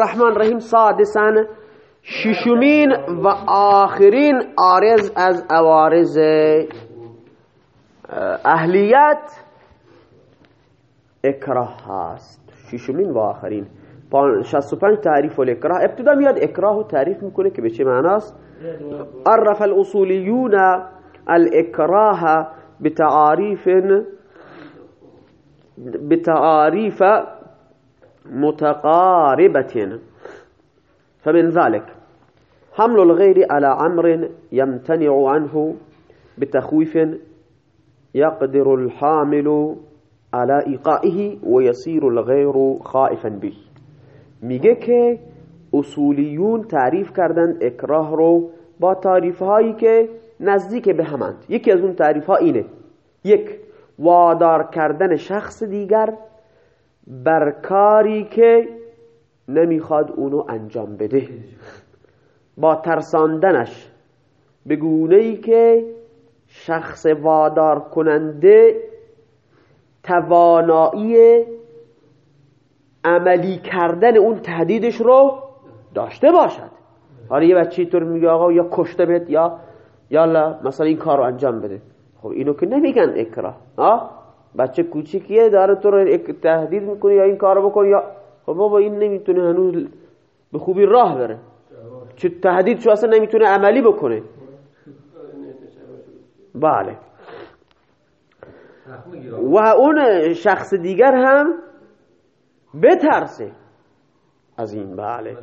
الرحمن رحیم سادسن ششمین و آخرین آرز از اوارز اهلیت اکراه هست ششمین و آخرین 65 تعریف الاکراه ابتدا میاد اکراه و تعریف می‌کنه که به چه معناست عرف الاصولیون الاکراه بتعاریف بتعاریف متقاربة. فمن ذلك حمل الغير على عمر يمتنع عنه بتخويف يقدر الحامل على إيقائه ويصير الغير خائفا به. میگه که اصولیون تعریف کردند اکراه رو با تعریف هایی که نزدیک به همند. یکی از اون تعریف ها اینه. یک وادار کردن شخص دیگر بر کاری که نمی‌خواد اونو انجام بده. با ترساندنش به گونه ای که شخص وادار کننده توانایی عملی کردن اون تهدیدش رو داشته باشد. حالا یه بچه طور میگه آقا یا کشته بهت یا یالا مثلا این کار رو انجام بده. خب اینو که نمیگن اکراه آه؟ بچه کوچیکیه داره تو رو تهدید می‌کنه یا این کارو بکن یا خب بابا این نمی‌تونه هنوز به خوبی راه بره. چه تهدید شو اصلا نمی‌تونه عملی بکنه. بله. و اون شخص دیگر هم بترسه. از این بله.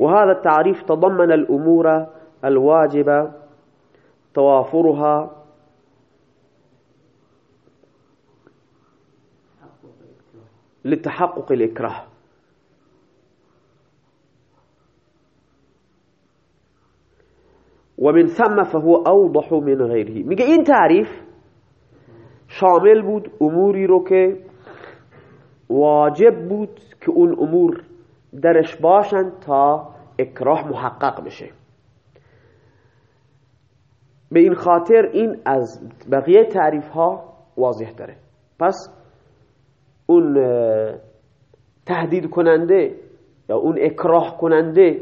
وهذا التعريف تضمن الأمور الواجبة توافرها لتحقق الإكراه. ومن ثم فهو أوضح من غيره. میگه این تعریف شامل بود اموری رو که واجب بود که اون أمور درش باشن تا اکراه محقق بشه. به این خاطر این از بقیه تعریف ها واضح داره. پس اون تهدید کننده یا اون اکراه کننده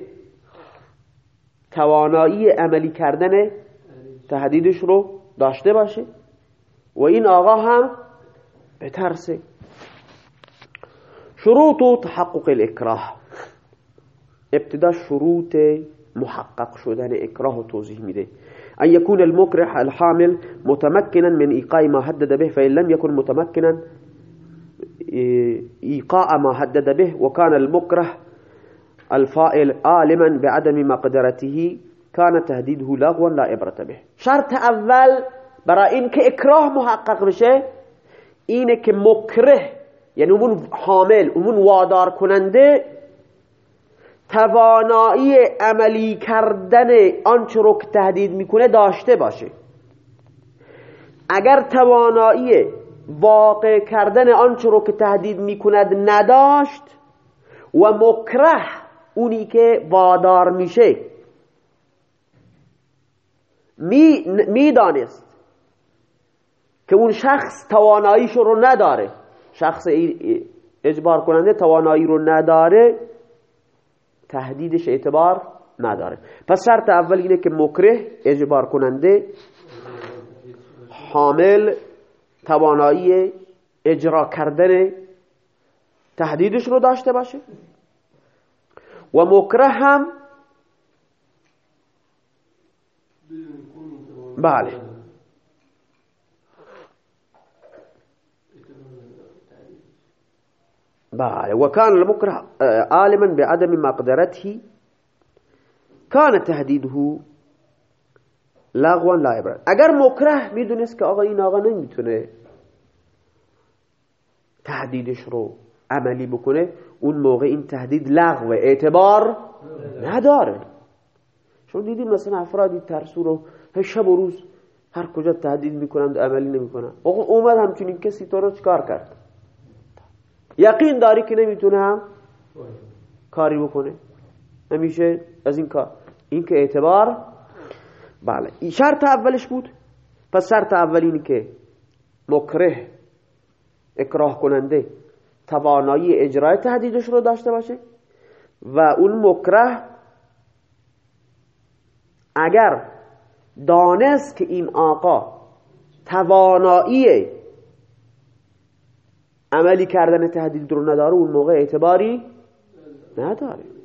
توانایی عملی کردن تهدیدش رو داشته باشه و این آقا هم بترسه شروط تحقق الاکراه. ابتدا شروط محقق شدن اکراه و توضیح میده. ان يكون المكره الحامل متمكنا من ايقاع ما به فان لم يكن متمكنا ايقاع ما حدد به وكان المكره الفائل عالما بعدم مقدرته كان تهديده لغوا لا عبرة به. شرط اول برای اینکه اکراه محقق بشه اینه که مکره یعنی اون حامل اون وادار کننده توانایی عملی کردن آنچه رو که تهدید می‌کنه داشته باشه. اگر توانایی واقع کردن آنچه رو که تهدید می‌کند نداشت و مکره اونی که وادار میشه. می‌دانست که اون شخص تواناییش رو نداره. شخص اجبار کننده توانایی رو نداره تهدیدش اعتبار نداره. پس شرط اول اینه که مکره اجبار کننده حامل توانایی اجرا کردن تهدیدش رو داشته باشه. و مکره هم بله. بله. وكان المكره عالما بعدم مقدرته كان تهديده لغوا لا عبرت. اگر مکره می‌دونست که آقا این آقا نمی‌تونه تهدیدش رو عملی بکنه اون موقع این تهدید لغو اعتبار نداره. چون دیدیم مثلا افرادی ترسو رو شب و روز هر کجا تهدید می‌کنند عملی نمی‌کنن آقا اومد همچنین کسی تو رو چکار کرد؟ یقین داری که نمی‌تونه هم کاری بکنه؟ همیشه از این کار. این که اعتبار بله. این شرط اولش بود. پس شرط اول اینی که مکره اکراه کننده توانایی اجرای تهدیدش رو داشته باشه و اون مکره اگر دانست که این آقا توانایی عملی کردن تهدید رو نداره اون موقع اعتباری نداره.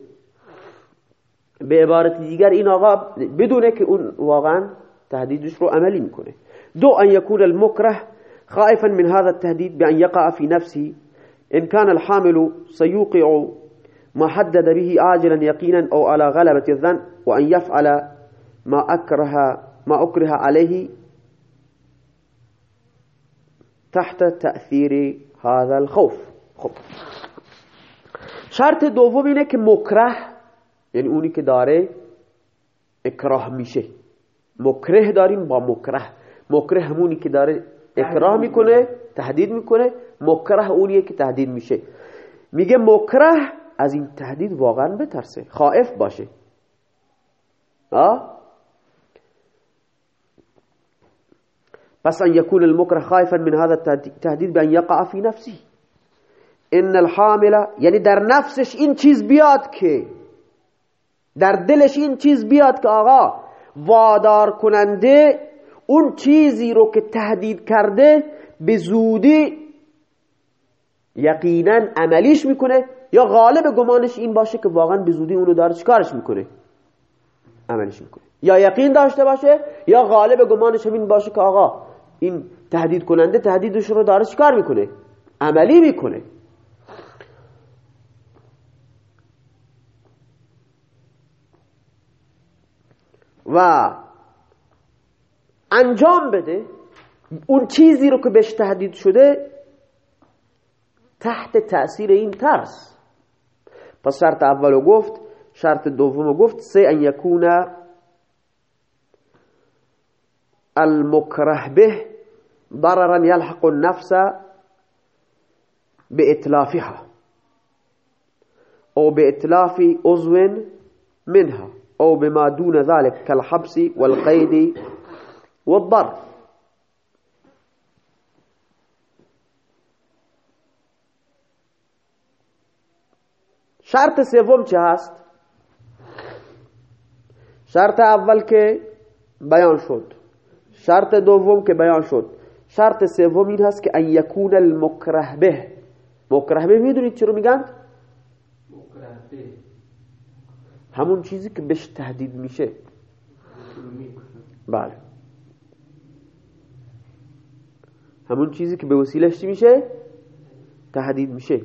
به عبارت دیگر این آقا بدونه که اون واقعا تهدیدش رو عملی میکنه. دو ان يكون المكره خائفا من هذا التهديد بأن يقع في نفسه إن كان الحامل سيوقع ما حدد به عاجلا يقينا أو على غلبة الظن وأن يفعل ما أكره ما أكره عليه تحت تأثیر هذا الخوف. خب. شرط دوم اینه که مکره یعنی اونی که داره اکراه میشه. مکره داریم با مکره. مکره همونی که داره اکراه می‌کنه تهدید می‌کنه. مکره اونیه که تهدید میشه. میگه مکره از این تهدید واقعا بترسه خائف باشه. آه بس أن يكون المكره خائفا من هذا التهديد بأن يقع في نفسه. ان الحامل یعنی در نفسش این چیز بیاد که در دلش این چیز بیاد که آقا وادار کننده اون چیزی رو که تهدید کرده به زودی یقینا عملیش می‌کنه یا غالب گمانش این باشه که واقعا به زودی اونو داره چکارش می‌کنه؟ عملیش می‌کنه. یا یقین داشته باشه یا غالب گمانش این باشه که آقا این تهدید کننده تهدیدش رو داره چکار می‌کنه؟ عملی می‌کنه. و انجام بده اون چیزی رو که بهش تهدید شده تحت تأثیر این ترس. پس شرط اولو گفت شرط دومو گفت سه ان یکون المکره به ضررا يلحق النفس بإتلافها أو بإتلاف عضو منها. أو بما دون ذلك كالحبس والقيد والضرب. شرط سوم چه هست؟ شرط اول که بیان شد. شرط دوم که بیان شد. شرط سوم این هست که ان یکون المکره به مکره به می‌دونید چرا میگن همون چیزی که بهش تهدید میشه. بله. همون چیزی که به وسیلش میشه؟ تهدید میشه.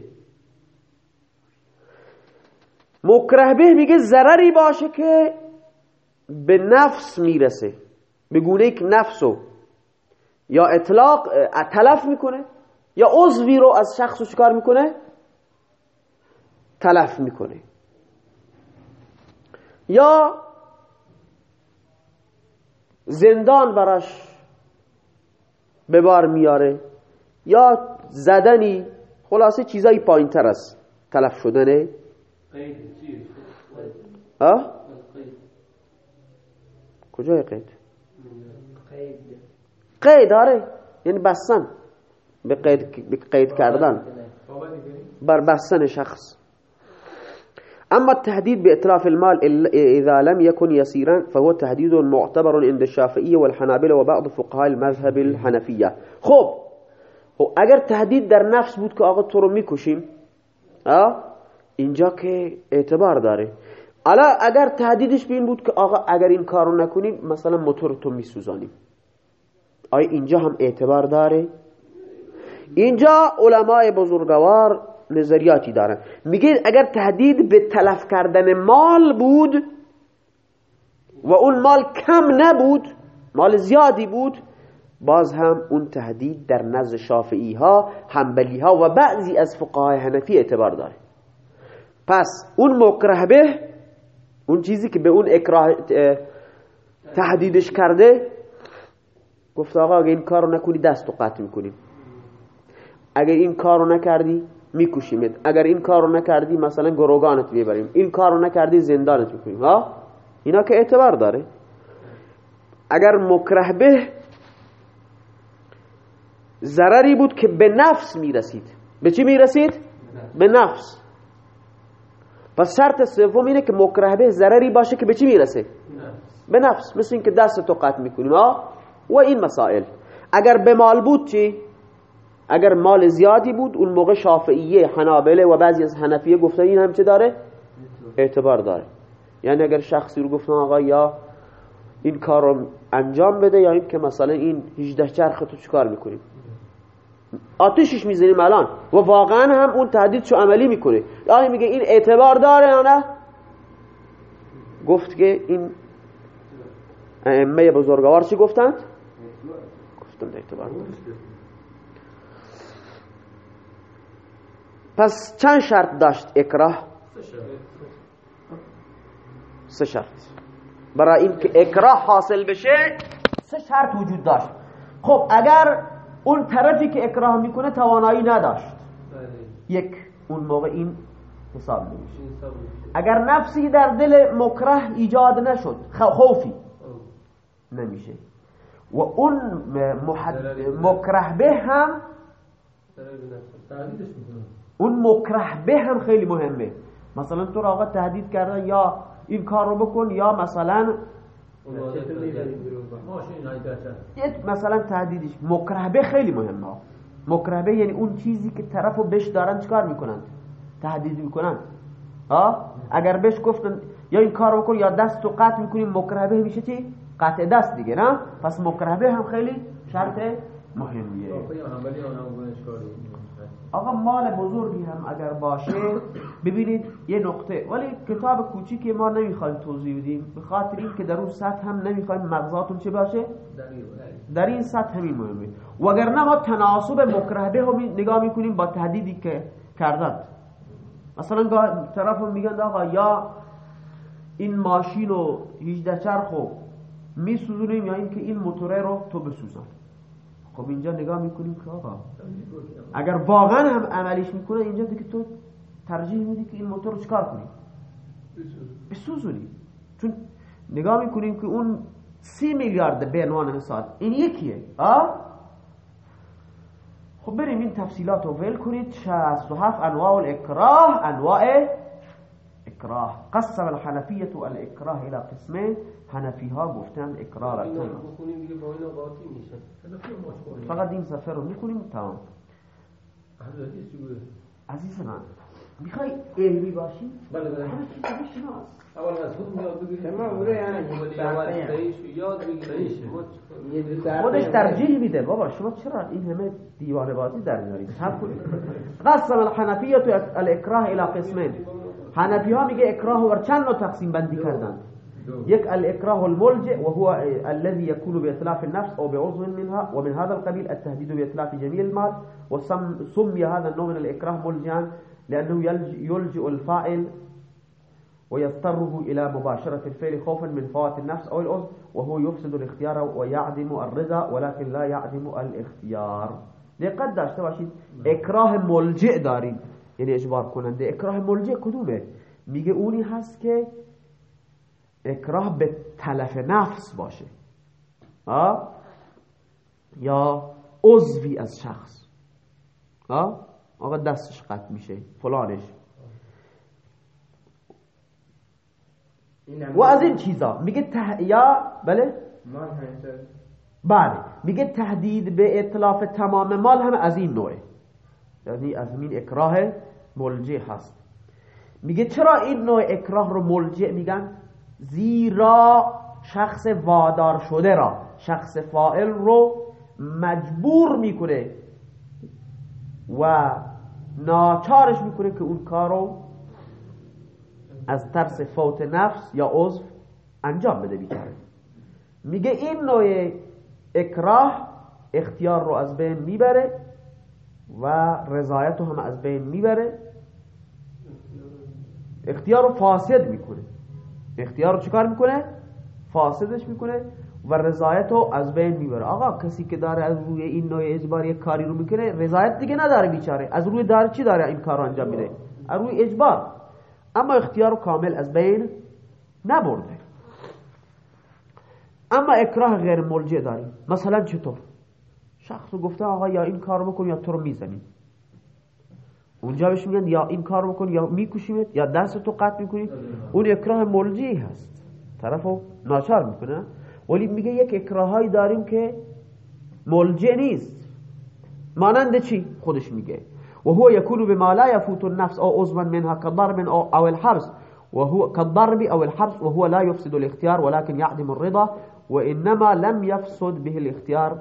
مکره به میگه ضرری باشه که به نفس می‌رسه. به گونه که نفسو یا اطلاق تلف می‌کنه یا عضوی رو از شخص چکار می‌کنه؟ تلف می‌کنه. یا زندان براش به بار میاره یا زدنی خلاصه چیزایی پایین تر از تلف شدنه. ها؟ کجای قید؟ قید. آره. یعنی بستن. به قید, به قید کردن. بر بستن شخص. اما التهديد بإتلاف المال إذا لم يكن يسيرا فهو تهديد معتبر عند الشافعية والحنابلة وبعض فقهاء المذهب الحنفية. خب اگر تهدید در نفس بود که آقا تو رو می‌کشیم اینجا که اعتبار داره. الا اگر تهدیدش بین بود که آقا اگر این کارو نکنیم مثلا موتور تو میسوزانیم. آیا اینجا هم اعتبار داره؟ اینجا علمای بزرگوار نظریاتی دارن. میگه اگر تهدید به تلف کردن مال بود و اون مال کم نبود مال زیادی بود باز هم اون تهدید در نزد شافعی ها حنبلی ها و بعضی از فقهای حنفی اعتبار داره. پس اون مکره به اون چیزی که به اون اکراه تهدیدش کرده گفت آقا اگه این کارو نکنی دست رو قطع می‌کنیم. اگه این کارو نکردی میکشیمت اگر این کارو نکردی مثلا گروگانت می‌بریم. این کارو نکردی زندانت می‌کنیم. ها؟ اینا که اعتبار داره. اگر مکره به ضرری بود که به نفس می‌رسید. به چی می‌رسید؟ به نفس. پس شرط سوم اینه که مکره به ضرری باشه که به چی می‌رسه؟ به نفس. مثل اینکه دست تو قطع می‌کنیم. و این مسائل. اگر به مال بود چی؟ اگر مال زیادی بود اون موقع شافعیه حنابله و بعضی از حنفیه گفتن این هم چه داره؟ اعتبار داره. یعنی اگر شخصی رو گفتن آقا یا این کار رو انجام بده یا این که مثلا این 18 چرخ تو چیکار می‌کنیم آتشش می‌زنیم الان. و واقعا هم اون تهدیدشو عملی می‌کنه. آیا میگه این اعتبار داره یا نه؟ گفت که این ائمه بزرگوار چی گفتند؟ گفتند اعتبار. داره پس چند شرط داشت اکراه؟ سه شرط. برای اینکه اکراه حاصل بشه سه شرط وجود داشت. خب اگر اون طرفی که اکراه می‌کنه توانایی نداشت. یک اون موقع این حساب نمیشه. اگر نفسی در دل مکره ایجاد نشد خوفی نمیشه. و اون مکره به هم اون مکره به هم خیلی مهمه. مثلا تو را آقا تهدید کرده یا این کار رو بکن یا مثلا مثلا تهدیدش. مکرهبه خیلی مهمه. مکرهبه یعنی اون چیزی که طرفو بهش دارن چکار می‌کنن؟ تهدید می‌کنن. ها؟ اگر بهش گفتن یا این کار بکن یا دست تو قطع می‌کنیم مکرهبه میشه چی؟ قطع دست دیگه نه؟ پس مکرهبه هم خیلی شرط مهمیه. آقا مال بزرگی هم اگر باشه ببینید یه نقطه. ولی کتاب کوچیک ما نمی‌خوایم توضیح بدیم. به خاطر این که در اون سطح هم نمی‌خوایم مغزاتون چه باشه؟ در این سطح همین مهمه وگرنه ما تناسب مکرهبه هم نگاه می‌کنیم با تهدیدی که کردند مثلا طرف میگن آقا یا این ماشین و 18 چرخو میسوزونیم یا اینکه این موتوره رو تو بسوزن. خب اینجا نگاه می‌کنیم که آقا اگر واقعا هم عملیش می‌کنه اینجا دیگه تو ترجیح میدی که این موتور رو چکار کنی؟ بسوزونی. چون نگاه می‌کنیم که اون سی میلیارد به عنوان مثال این یکیه. آه؟ خب بریم این تفصیلات رو ول کنید. 67 انواع الاکراه انواع اکراه قسم الحنفیه الاکراه الى قسمين. حنفی ها گفتن اکرار فقط این صفحه رو می‌کنیم تمام. عزیز من می‌خوای علمی باشی؟ بله بله. اول از خود میاد بگیریم. ما بوده یعنی خودش ترجیح میده. بابا شما چرا این همه دیوانه بازی در میارید؟ صبر کنید. قسم الحنفیه الاکراه الى قسمین حنفی ها میگه اکراه ور چند نوع تقسیم بندی کردن؟ یک الاكراه الملجئ وهو الذي يكون بإتلاف النفس أو بعضو منها ومن هذا القبيل التهديد بإتلاف جميع المال وسمي هذا النوع من الإكراه ملجئا لأنه يلجئ الفاعل ويضطره إلى مباشرة الفعل خوفا من فوات النفس أو العضو وهو يفسد الاختيار ويعدم الرضا ولكن لا يعدم الاختيار دقت داشته باشید. اکراه ملجئ داریم. یعنی اجبار کننده اکراه ملجئ کدومه؟ میگه اونی هست که اکراه به تلف نفس باشه. آه؟ یا عضوی از شخص. آه؟ آقا دستش قطع میشه. فلانش. و از این چیزا. میگه ته... یا بله؟ بله. میگه تهدید به اطلاف تمام مال هم از این نوعه. یعنی از این اکراه ملجع هست. میگه چرا این نوع اکراه رو ملجع میگن؟ زیرا شخص وادار شده را شخص فائل رو مجبور می‌کنه و ناچارش می‌کنه که اون کارو از ترس فوت نفس یا عضو انجام بده بیچاره. میگه این نوع اکراه اختیار رو از بین می‌بره. و رضایت رو هم از بین می‌بره. اختیار رو فاسد می‌کنه. اختیار رو چیکار می‌کنه؟ فاسدش می‌کنه و رضایت رو از بین می‌بره. آقا کسی که داره از روی این نوع اجبار یک کاری رو می‌کنه رضایت دیگه نداره بیچاره. از روی داره چی داره این کار رو انجام میده؟ از روی اجبار. اما اختیار رو کامل از بین نبرده. اما اکراه غیر ملجه داریم. مثلا چطور؟ شخص گفته آقا یا این کار بکن یا تو رو می‌زنیم. اونجا بهش میگن یا این کار بکن یا میکشیمت یا دست تو قطع می‌کنی. اون اکراه ملجی هست. طرفو ناچار می‌کنه. ولی میگه یک اکراهایی داریم که ملجه نیست. مانند چی؟ خودش میگه. و هو يكون بما لا يفوت النفس او عضوا منها كضرب او او الحبس وهو كالضرب او الحبس وهو لا يفسد الاختيار ولكن يعدم الرضا وانما لم يفسد به الاختيار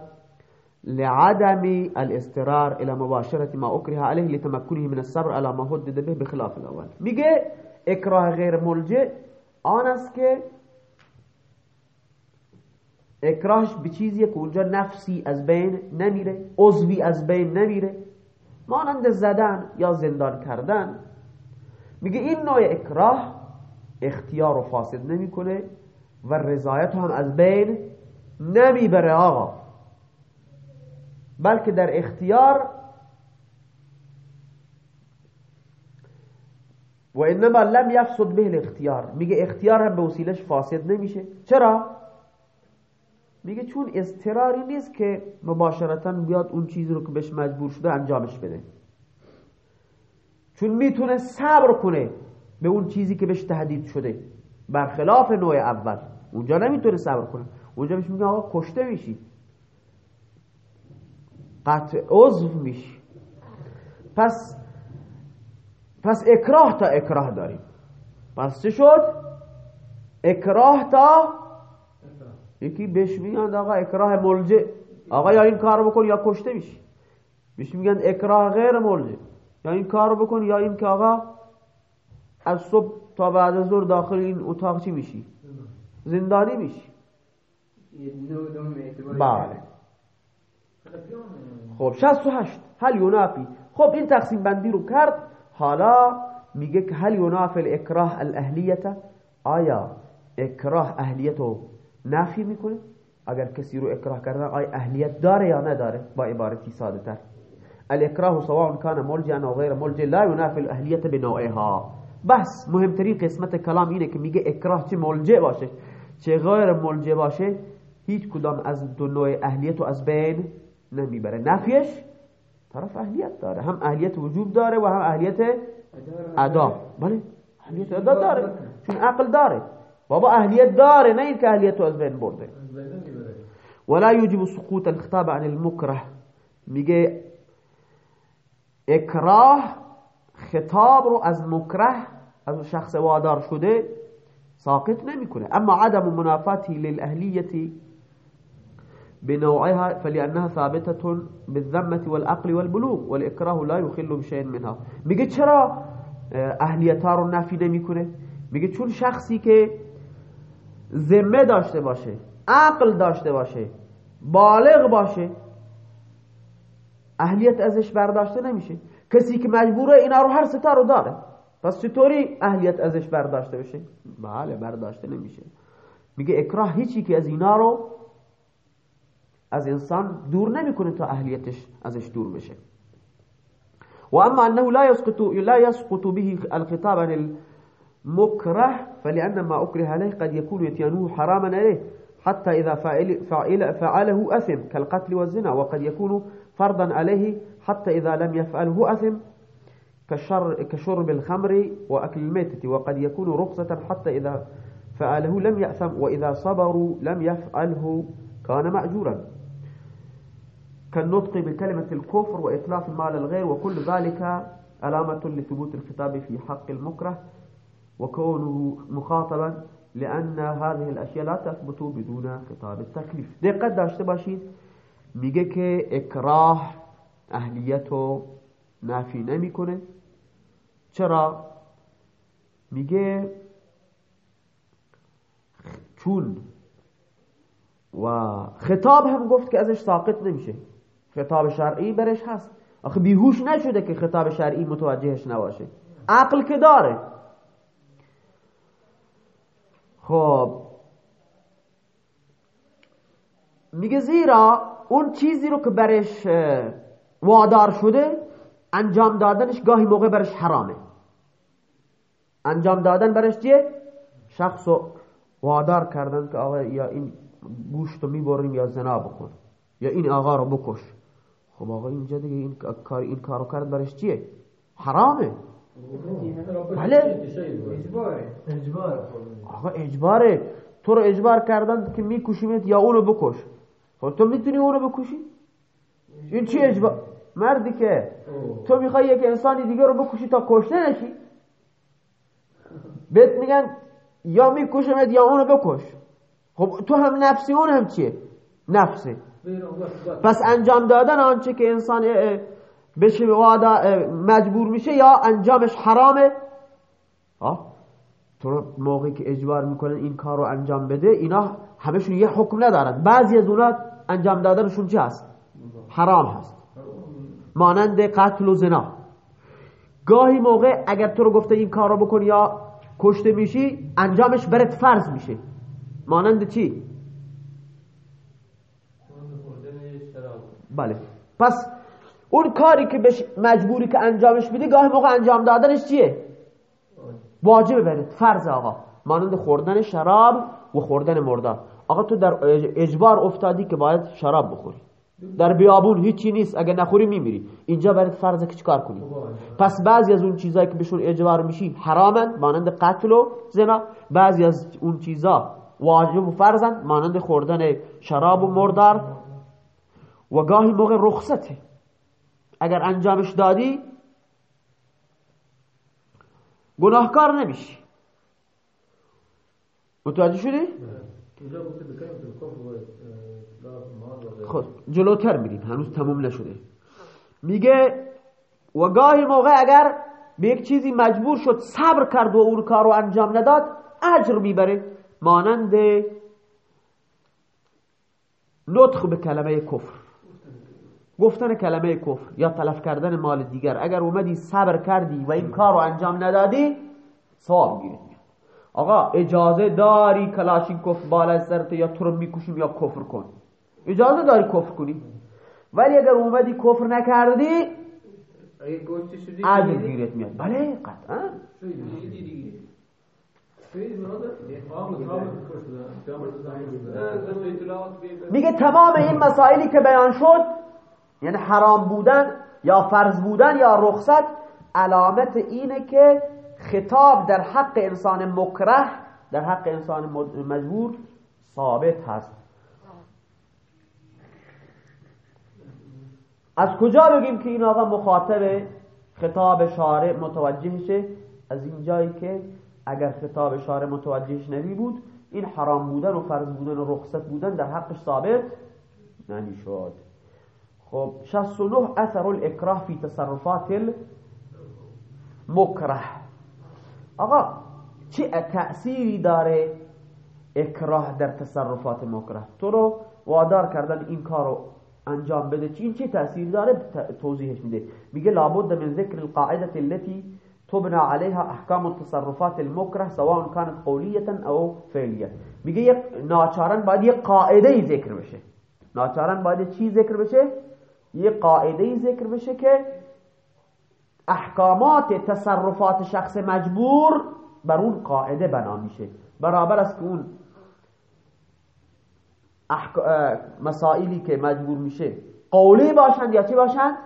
لعدم الاسترار الى مباشرة ما اكره عليه لتمكنه من الصبر على ما هدد به بخلاف الاول میگه اکراه غیر ملجه آن است که اکراهش به چیزیه که اونجا نفسی از بین نمیره عضوی از بین نمیره مانند زدن یا زندان کردن. میگه این نوع اکراه اختیار و فاسد نمی‌کنه و رضایت هم از بین نمی‌بره آقا. بلکه در اختیار و انما لم یفسد به الاختیار. میگه اختیار هم به وسیلش فاسد نمیشه. چرا؟ میگه چون استراری نیست که مباشرتا بیاد اون چیزی رو که بهش مجبور شده انجامش بده. چون می‌تونه صبر کنه به اون چیزی که بهش تهدید شده. برخلاف نوع اول. اونجا نمی‌تونه صبر کنه. اونجا بهش میگه آقا کشته میشی. قطع عضو میشی. پس پس اکراه تا اکراه داریم. پس چه شد؟ اکراه تا یکی بهش میگن آقا اکراه ملجه آقا یا این کار بکن یا کشته میشی. بهش میگن اکراه غیر ملجه یا این کار بکن یا این که آقا از صبح تا بعد از ظهر داخل این اتاق چی میشی؟ زندانی میشی. بله. خب 68 هل ینافی خب این تقسیم بندی رو کرد. حالا میگه که هل ینافی الاکراه الاهلیت آیا اکراه اهلیت رو نفی می‌کنه؟ اگر کسی رو اکراه کردن آیا اهلیت داره یا نداره؟ با عبارتی ساده تر. الاکراه سواء کان ملجا او غیر ملجا لا ينافي الاهلیت بنوعها. بس مهمترین قسمت کلام اینه که میگه اکراه چه ملجع باشه. چه غیر ملجع باشه هیچ کدام از دو نوع اهلیت از بین نمیبره. نفیش طرف اهلیت داره. هم اهلیت وجوب داره و هم اهلیت ادا. بله اهلیت ادا داره. چون عقل داره. بابا اهلیت داره نه اینکه اهلیت رو از بین برده. ولا يوجب سقوط الخطاب عن المكره میگه اکراه خطاب رو از مکره از شخص وادار شده ساقط نمیکنه. اما عدم منافاته للاهلیه بنوعها فلانها ثابته بالذمه والعقل والبلوغ والاكراه لا يخل بشيء منها. میگه چرا اهلیت رو نفی نمی‌کنه؟ میگه چون شخصی که ذمه داشته باشه عقل داشته باشه بالغ باشه اهلیت ازش برداشته نمیشه. کسی که مجبوره اینا رو هر ستا رو داره. پس چطوری اهلیت ازش برداشته بشه؟ بله برداشته نمیشه. میگه اکراه هیچی که از اینا رو از انسان دور نمیکنه تا اهلیتش ازش دور بشه. و اما انه لا يسقط لا يسقط به الخطاب عن المكره فلان ما اكره عليه قد يكون يتيانه حراما عليه حتى اذا فعل فعل فعله اثم كالقتل والزنا وقد يكون فرضا عليه حتى إذا لم يفعله أثم كشر كشرب الخمر وأكل الميتة وقد يكون رخصة حتى إذا فعله لم يأثم وإذا صبروا لم يفعله كان مأجورا كالنطق بكلمة الكفر وإتلاف المال الغير وكل ذلك علامة لثبوت الخطاب في حق المكره وكونه مخاطبا لأن هذه الأشياء لا تثبت بدون خطاب التكليف. دقت داشته باشید میگه که اکراه اهلیت رو نفی نمیکنه. چرا؟ میگه چون و خطاب هم گفت که ازش ساقط نمیشه. خطاب شرعی برش هست. آخه بیهوش نشده که خطاب شرعی متوجهش نباشه. عقل که داره. خب. میگه زیرا اون چیزی رو که برش وادار شده انجام دادنش گاهی موقع برش حرامه. انجام دادن برش چیه؟ شخص رو وادار کردن که آقا یا این گوشت رو می‌بریم یا زنا بکن یا این آقا رو بکش. خب آقا اینجا دیگه این کار این کارو کرد برش چیه؟ حرامه. بله. آقا اجباره. تو رو اجبار کردن که میکشیمت یا اونو بکش. خب تو می‌تونی اونو بکشی این چی اجبار؟ مردی که تو می‌خوای یک انسانی دیگه رو بکشی تا کشته نشی؟ بهت میگن یا میکشمت یا اونو بکش. خب تو هم نفسی اون هم چیه؟ نفسه. پس انجام دادن آنچه که انسان بشه مجبور میشه یا انجامش حرامه؟ تو موقعی که اجبار می‌کنن این کار رو انجام بده اینا همشون یه حکم ندارن. بعضی از اونا انجام دادنشون چه هست؟ حرام هست. مانند قتل و زنا. گاهی موقع اگر تو رو گفته این کار رو بکن یا کشته میشی انجامش برات فرض میشه. مانند چی؟ بله. پس اون کاری که بش مجبوری که انجامش بدی گاهی موقع انجام دادنش چیه؟ واجب برات فرض آقا. مانند خوردن شراب و خوردن مردار آقا تو در اجبار افتادی که باید شراب بخوری. در بیابون هیچی نیست. اگه نخوری میمیری. اینجا برات فرضه که چیکار کنی؟ پس بعضی از اون چیزایی که بهشون اجبار میشی حرامن. مانند قتل و زنا. بعضی از اون چیزا واجب و فرضن. مانند خوردن شراب و مردار و گاهی موقع رخصته. اگر انجامش دادی گناهکار نمیشی. متوجه شدی؟ خب جلوتر میریم. هنوز تموم نشده. میگه و گاهی موقع اگر به یک چیزی مجبور شد صبر کرد و اون کار رو انجام نداد اجر می‌بره. مانند نطخ به کلمه کفر. گفتن کلمه کفر یا تلف کردن مال دیگر اگر اومدی صبر کردی و این کار رو انجام ندادی ثواب گیرد آقا اجازه داری کلاشین کفر بالا سرت یا تو رو می‌کشیم یا کفر کن اجازه داری کفر کنی ولی اگر اومدی کفر نکردی گیرت میاد بله قطعا میگه تمام این مسائلی که بیان شد یعنی حرام بودن یا فرض بودن یا رخصت علامت اینه که خطاب در حق انسان مکره در حق انسان مجبور ثابت هست. از کجا بگیم که این آقا مخاطب خطاب شارع متوجهشه از این جایی که اگر خطاب شارع متوجهش نمی بود این حرام بودن و فرض بودن و رخصت بودن در حقش ثابت نمی‌شد. خب 69 اثر الاکراه فی تصرفات المکره. آقا چه تأثیری داره اکراه در تصرفات مکره؟ تو رو وادار کردن این کارو انجام بده. چی؟ این چه تأثیر داره؟ توضیحش میده. میگه لابد من ذکر القاعدة التي تبنى عليها احکام التصرفات المكره سواء كانت قوليه أو فعليه میگه یک ناچارن باید یک قاعدة ذکر بشه. ناچارن باید چی ذکر بشه؟ یه قاعده ذکر بشه که احکامات تصرفات شخص مجبور بر اون قاعده بنا میشه. برابر است که اون مسائلی که مجبور میشه قولی باشند یا چی باشند؟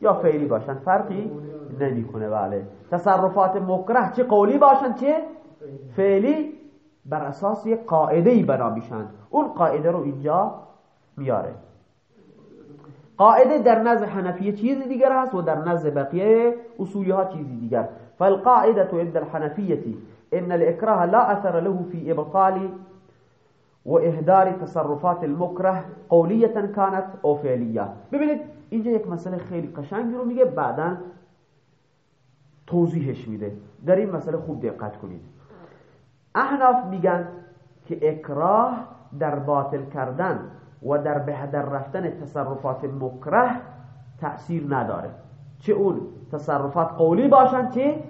یا فعلی باشند. فرقی نمی‌کنه. بله. تصرفات مکره چه قولی باشند چه؟ فعلی بر اساس یک قاعده بنا میشن اون قاعده رو اینجا میاره. قاعده در نزد حنفیه چیزی دیگر هست و در نزد بقیه اصولی ها چیزی دیگر. فالقاعده عند الحنفیه ان الاكراه لا اثر له في ابطال واهدار تصرفات المكره قوليه كانت او فعليه ببینید اینجا یک مسئله خیلی قشنگی رو میگه بعدا توضیحش میده. در این مسئله خوب دقت کنید. احناف میگن که اکراه در باطل کردن و در بهدر رفتن تصرفات مکره تأثیر نداره. چه اون تصرفات قولی باشند چه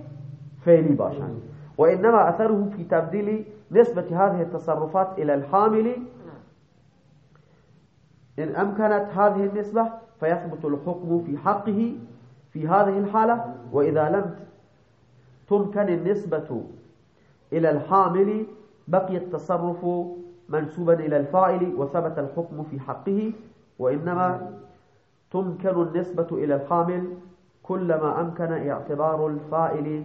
فعلی باشند و انما اثره في تبديل نسبة هذه التصرفات إلى الحامل. ان امكنت هذه النسبة فيثبت الحكم في حقه في هذه الحالة. وإذا لم تمكن النسبة إلى الحامل بقي التصرف منسوبا إلى الفاعل وثبت الحكم في حقه وإنما تمكن النسبة إلى الحامل كلما أمكن اعتبار الفائل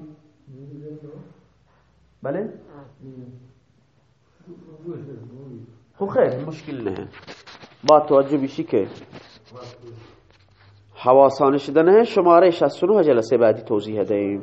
بله خو خیر مشکل نه. با توجه بیشی که حواسانه شدنه شماره 69 جلسه بعدی توضیح دهیم.